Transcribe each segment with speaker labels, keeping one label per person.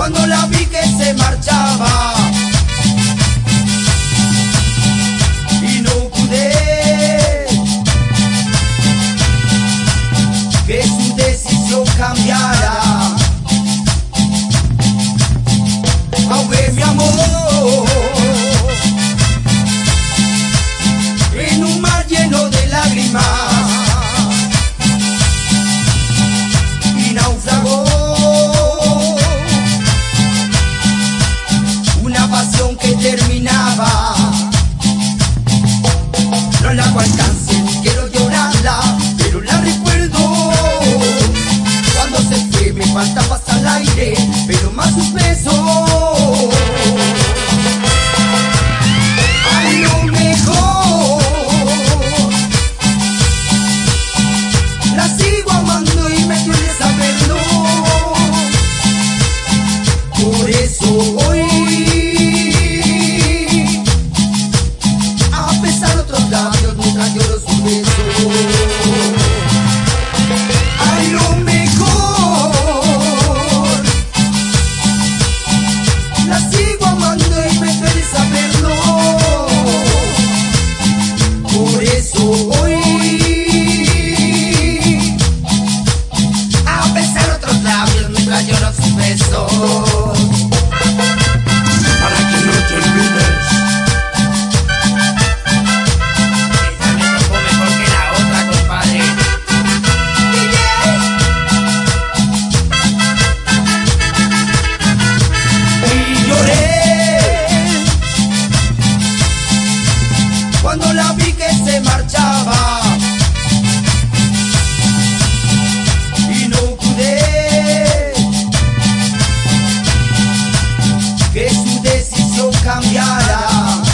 Speaker 1: Cuando la vi que se marchaba soy. A pesar de otros labios, nunca lloro su beso. decisión cambiará.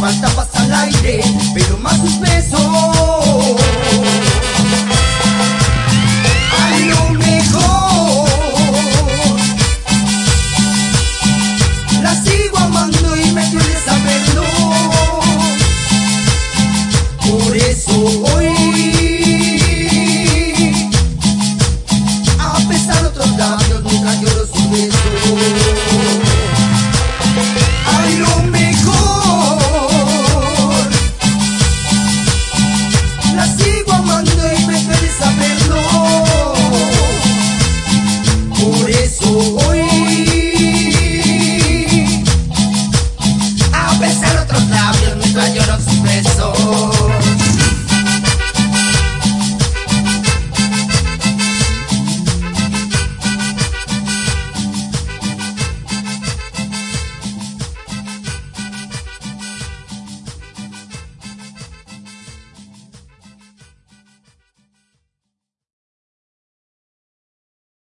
Speaker 1: Faltabas al aire, pero más sus besos. So.